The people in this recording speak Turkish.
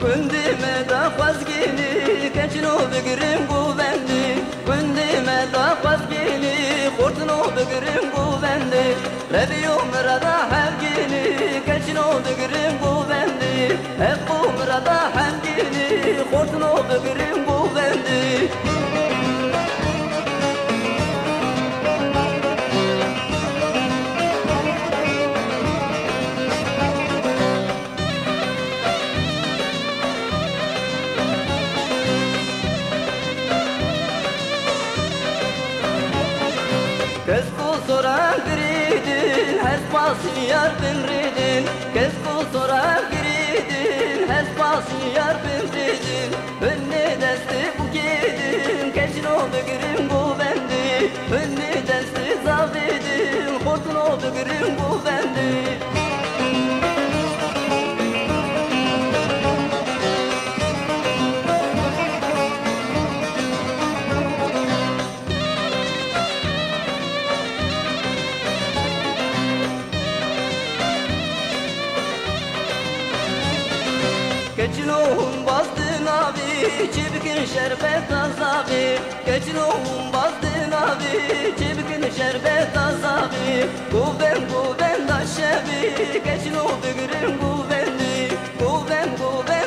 Gündüme da faz gini Keçin o bigirim güvendi Gündüme da faz gini Kurtun o bigirim güvendi Reviyo mırada hem gini Keçin o bigirim güvendi Hep bu mırada hem gini Kurtun o bigirim güvendi giridin Hes pasi yar binridin Kız ku soran giridin Hes pasi yar binridin Önne desti bu gidin Keçin oldu girin bu bendi Önne desti zavidin Hortun oldu girin bu bendi Keçinohum bazdın abi Çibkin şerbet azabi. Keçinohum bazdın abi Çibkin şerbet azabi. Bu ben bu ben da şebi Keçino bügürüm bu bendi Bu ben bu ben